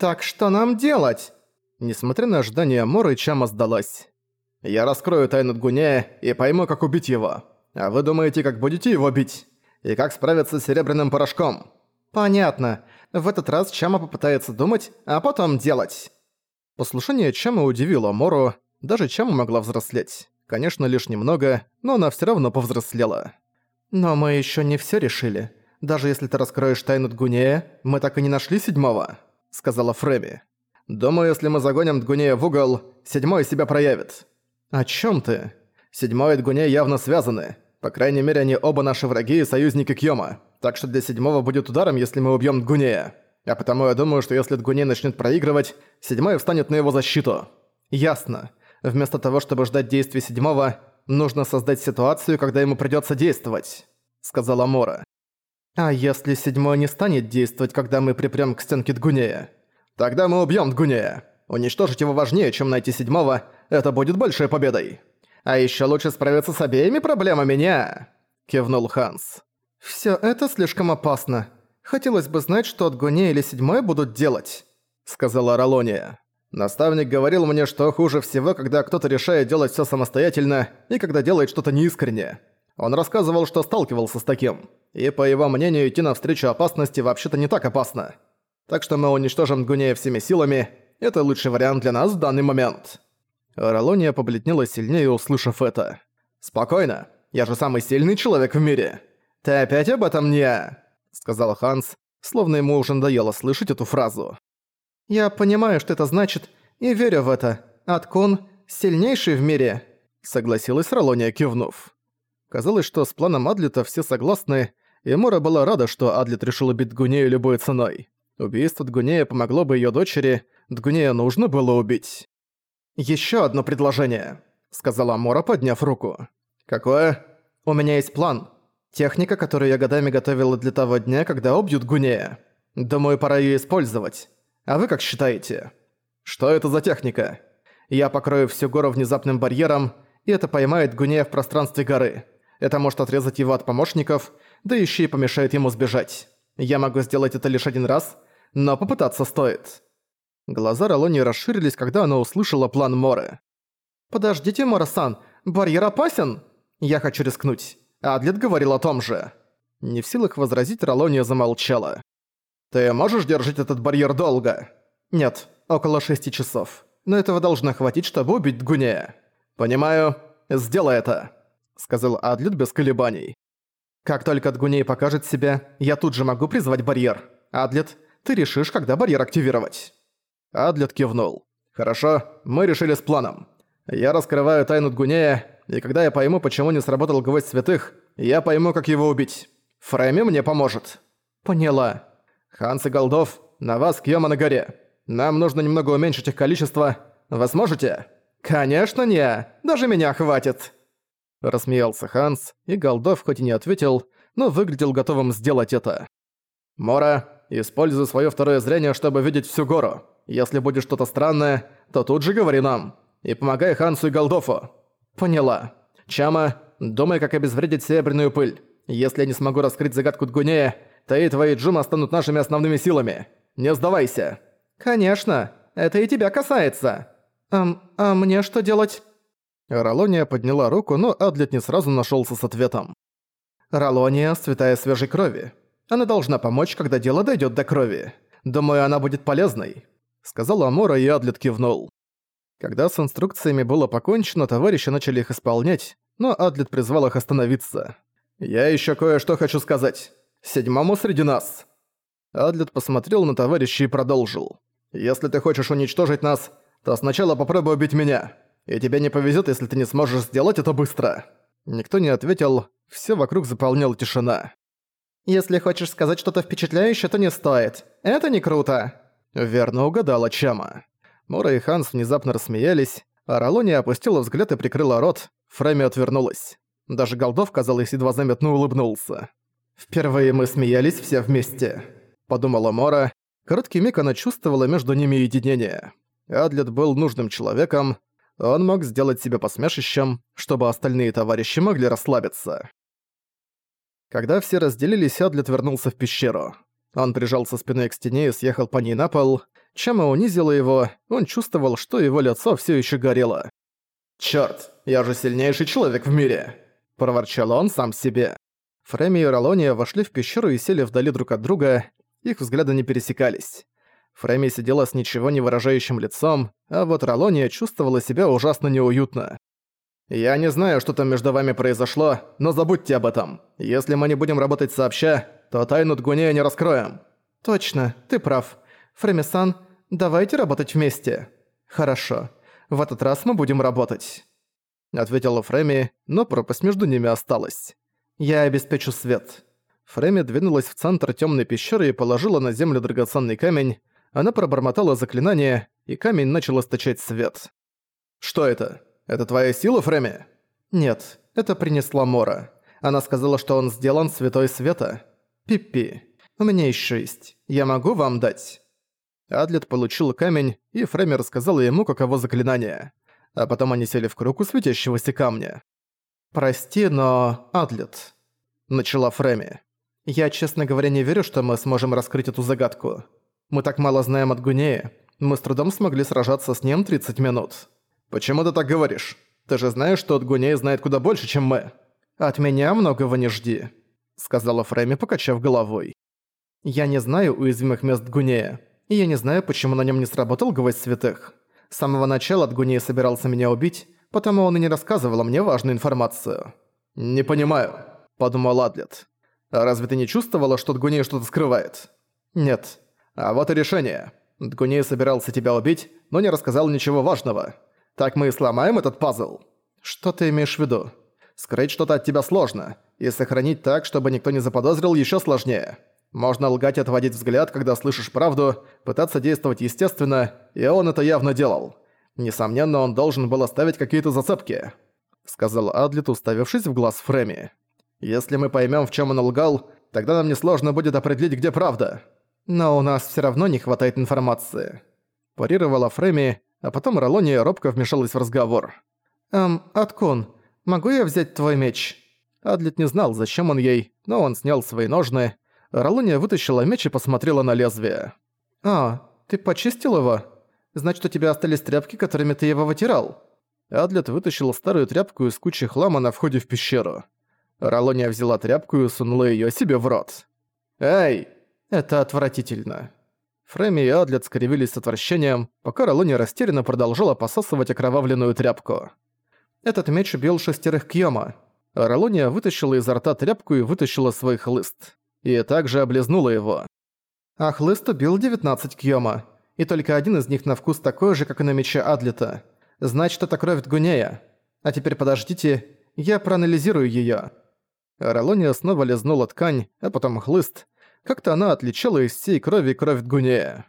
«Так что нам делать?» Несмотря на ожидания Моры, Чама сдалась. «Я раскрою тайну Дгуне и пойму, как убить его. А вы думаете, как будете его бить? И как справиться с серебряным порошком?» «Понятно. В этот раз Чама попытается думать, а потом делать». Послушание Чама удивило Мору, даже Чама могла взрослеть. Конечно, лишь немного, но она всё равно повзрослела. «Но мы ещё не всё решили. Даже если ты раскроешь тайну Дгунея, мы так и не нашли седьмого», — сказала Фреми. «Думаю, если мы загоним Дгунея в угол, седьмой себя проявит». «О чём ты?» «Седьмой и Дгуней явно связаны. По крайней мере, они оба наши враги и союзники Кьёма. Так что для седьмого будет ударом, если мы убьём Дгунея. А потому я думаю, что если Дгуней начнёт проигрывать, седьмой встанет на его защиту». «Ясно. Вместо того, чтобы ждать действий седьмого, нужно создать ситуацию, когда ему придётся действовать», — сказала Мора. «А если седьмой не станет действовать, когда мы припрём к стенке Дгунея? Тогда мы убьём Дгунея. Уничтожить его важнее, чем найти седьмого, это будет большой победой. А ещё лучше справиться с обеими проблемами, не?» — кивнул Ханс. «Всё это слишком опасно. Хотелось бы знать, что от или седьмой будут делать», — сказала Ролония. Наставник говорил мне, что хуже всего, когда кто-то решает делать всё самостоятельно и когда делает что-то неискренне. Он рассказывал, что сталкивался с таким. И по его мнению, идти навстречу опасности вообще-то не так опасно. Так что мы уничтожим Гунея всеми силами. Это лучший вариант для нас в данный момент. Ролония побледнела сильнее, услышав это. «Спокойно. Я же самый сильный человек в мире. Ты опять об этом не...» Сказал Ханс, словно ему уже надоело слышать эту фразу. «Я понимаю, что это значит, и верю в это. Аткун – сильнейший в мире», – согласилась Ролония, кивнув. Казалось, что с планом Адлета все согласны, и Мора была рада, что Адлет решил убить Дгунею любой ценой. Убийство Дгунея помогло бы ее дочери, Дгунея нужно было убить. Еще одно предложение», – сказала Мора, подняв руку. «Какое?» «У меня есть план. Техника, которую я годами готовила для того дня, когда убьют Гунея. Думаю, пора ее использовать. А вы как считаете? Что это за техника? Я покрою всю гору внезапным барьером, и это поймает Гунея в пространстве горы. Это может отрезать его от помощников, да еще и помешает ему сбежать. Я могу сделать это лишь один раз, но попытаться стоит. Глаза Ролони расширились, когда она услышала план Моры. «Подождите, Мора-сан, барьер опасен?» «Я хочу рискнуть». Адлет говорил о том же. Не в силах возразить, Ролония замолчала. «Ты можешь держать этот барьер долго?» «Нет, около шести часов. Но этого должно хватить, чтобы убить Дгуне». «Понимаю. Сделай это», — сказал Адлет без колебаний. «Как только Дгуней покажет себя, я тут же могу призвать барьер. Адлет, ты решишь, когда барьер активировать». Адлет кивнул. «Хорошо, мы решили с планом. Я раскрываю тайну Дгунея, и когда я пойму, почему не сработал гвоздь святых, я пойму, как его убить. Фрейми мне поможет». «Поняла», «Ханс и Голдов, на вас Кьёма на горе. Нам нужно немного уменьшить их количество. Вы сможете?» «Конечно не! Даже меня хватит!» Рассмеялся Ханс, и Голдов хоть и не ответил, но выглядел готовым сделать это. «Мора, используй своё второе зрение, чтобы видеть всю гору. Если будет что-то странное, то тут же говори нам. И помогай Хансу и Голдофу». «Поняла. Чама, думай, как обезвредить серебряную пыль. Если я не смогу раскрыть загадку Дгунея, ты и твои Джума станут нашими основными силами. Не сдавайся». «Конечно. Это и тебя касается». «Эм, а мне что делать?» Ролония подняла руку, но Адлет не сразу нашелся с ответом. «Ролония – святая свежей крови. Она должна помочь, когда дело дойдет до крови. Думаю, она будет полезной», – сказала Амора, и Адлет кивнул. Когда с инструкциями было покончено, товарищи начали их исполнять, но Адлет призвал их остановиться. «Я еще кое-что хочу сказать. Седьмому среди нас!» Адлет посмотрел на товарища и продолжил. «Если ты хочешь уничтожить нас, то сначала попробуй убить меня. И тебе не повезет, если ты не сможешь сделать это быстро». Никто не ответил, все вокруг заполняла тишина. «Если хочешь сказать что-то впечатляющее, то не стоит. Это не круто!» Верно угадала Чама. Мора и Ханс внезапно рассмеялись, а Ролония опустила взгляд и прикрыла рот, Фрейми отвернулась. Даже Голдов, казалось, едва заметно улыбнулся. «Впервые мы смеялись все вместе», — подумала Мора. Короткий миг она чувствовала между ними единение. Адлет был нужным человеком, он мог сделать себя посмешищем, чтобы остальные товарищи могли расслабиться. Когда все разделились, Адлет вернулся в пещеру. Он прижался спиной к стене и съехал по ней на пол. Чама унизила его, он чувствовал, что его лицо все еще горело. «Чёрт, я же сильнейший человек в мире!» – проворчал он сам себе. Фреми и Ролония вошли в пещеру и сели вдали друг от друга, их взгляды не пересекались. Фреми сидела с ничего не выражающим лицом, а вот Ролония чувствовала себя ужасно неуютно. «Я не знаю, что там между вами произошло, но забудьте об этом. Если мы не будем работать сообща, то тайну Дгунея не раскроем». «Точно, ты прав. Фреми-сан, давайте работать вместе». «Хорошо. В этот раз мы будем работать», — ответила Фреми, но пропасть между ними осталась. «Я обеспечу свет». Фреми двинулась в центр темной пещеры и положила на землю драгоценный камень. Она пробормотала заклинание, и камень начал источать свет. «Что это?» «Это твоя сила, Фреми?» «Нет, это принесла Мора. Она сказала, что он сделан святой света. Пиппи, у меня еще есть. Я могу вам дать?» Адлет получил камень, и Фреми рассказала ему, каково заклинание. А потом они сели в круг у светящегося камня. «Прости, но... Адлет...» Начала Фреми. «Я, честно говоря, не верю, что мы сможем раскрыть эту загадку. Мы так мало знаем от Гунея. Мы с трудом смогли сражаться с ним 30 минут. «Почему ты так говоришь? Ты же знаешь, что от Гуней знает куда больше, чем мы». «От меня многого не жди», — сказала Фрейми, покачав головой. «Я не знаю уязвимых мест Гунея, и я не знаю, почему на нем не сработал гвоздь святых. С самого начала от Гунея собирался меня убить, потому он и не рассказывал мне важную информацию». «Не понимаю», — подумал Адлет. «А разве ты не чувствовала, что Дгуней что-то скрывает?» «Нет». «А вот и решение. Дгуней собирался тебя убить, но не рассказал ничего важного. Так мы и сломаем этот пазл. Что ты имеешь в виду? Скрыть что-то от тебя сложно, и сохранить так, чтобы никто не заподозрил, еще сложнее. Можно лгать и отводить взгляд, когда слышишь правду, пытаться действовать естественно, и он это явно делал. Несомненно, он должен был оставить какие-то зацепки», — сказал Адлет, уставившись в глаз Фреми. «Если мы поймем, в чем он лгал, тогда нам несложно будет определить, где правда. Но у нас все равно не хватает информации», — парировала Фреми, а потом Ролония робко вмешалась в разговор. «Эм, Аткун, могу я взять твой меч?» Адлет не знал, зачем он ей, но он снял свои ножны. Ролония вытащила меч и посмотрела на лезвие. «А, ты почистил его? Значит, у тебя остались тряпки, которыми ты его вытирал?» Адлет вытащил старую тряпку из кучи хлама на входе в пещеру. Ролония взяла тряпку и сунула её себе в рот. «Эй!» «Это отвратительно». Фрейми и Адлет скривились с отвращением, пока Ролони растерянно продолжала посасывать окровавленную тряпку. Этот меч убил шестерых Кьёма. Ролония вытащила изо рта тряпку и вытащила свой хлыст. И также облизнула его. А хлыст убил 19 Кьёма. И только один из них на вкус такой же, как и на мече Адлета. Значит, это кровь Дгунея. А теперь подождите, я проанализирую её. Ролония снова лизнула ткань, а потом хлыст, как-то она отличала из всей крови кровь Дгунея.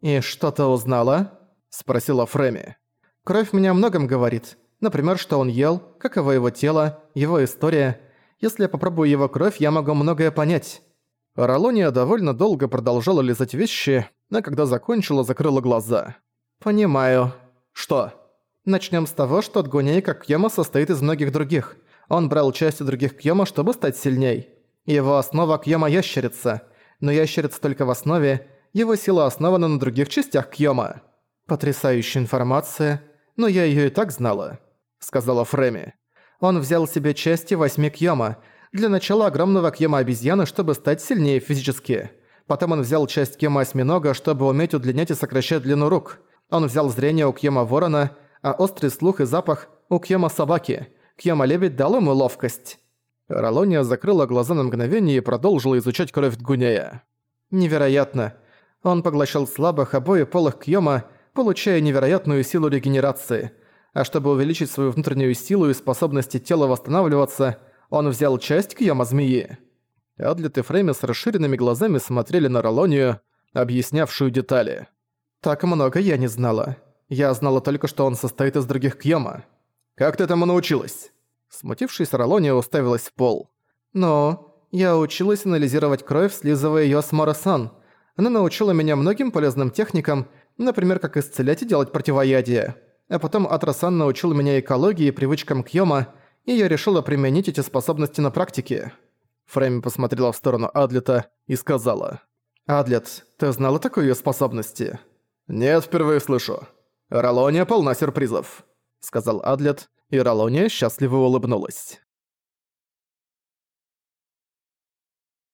«И что ты узнала?» – спросила Фреми. «Кровь мне о многом говорит. Например, что он ел, каково его тело, его история. Если я попробую его кровь, я могу многое понять». Ролония довольно долго продолжала лизать вещи, а когда закончила, закрыла глаза. «Понимаю». «Что?» Начнем с того, что Дгуней, как Кьёма, состоит из многих других. Он брал части других Кьёма, чтобы стать сильней. Его основа Кьёма-ящерица но ящерица только в основе, его сила основана на других частях Кьёма. Потрясающая информация, но я её и так знала», — сказала Фреми. Он взял себе части восьми Кьёма, для начала огромного Кьёма обезьяны, чтобы стать сильнее физически. Потом он взял часть Кьёма осьминога, чтобы уметь удлинять и сокращать длину рук. Он взял зрение у Кьёма ворона, а острый слух и запах у Кьёма собаки. Кьёма лебедь дал ему ловкость. Ролония закрыла глаза на мгновение и продолжила изучать кровь Дгунея. «Невероятно. Он поглощал слабых обои полых Кьёма, получая невероятную силу регенерации. А чтобы увеличить свою внутреннюю силу и способности тела восстанавливаться, он взял часть Кьёма змеи». Адлет и Фрейми с расширенными глазами смотрели на Ролонию, объяснявшую детали. «Так много я не знала. Я знала только, что он состоит из других Кьёма. Как ты этому научилась?» Смутившись, Ролония уставилась в пол. «Но я училась анализировать кровь, слизывая её с Моросан. Она научила меня многим полезным техникам, например, как исцелять и делать противоядие. А потом Атрасан научил меня экологии и привычкам Кьёма, и я решила применить эти способности на практике». Фрейми посмотрела в сторону Адлета и сказала. «Адлет, ты знала такой её способности?» «Нет, впервые слышу. Ролония полна сюрпризов», — сказал Адлет, и счастливо улыбнулась.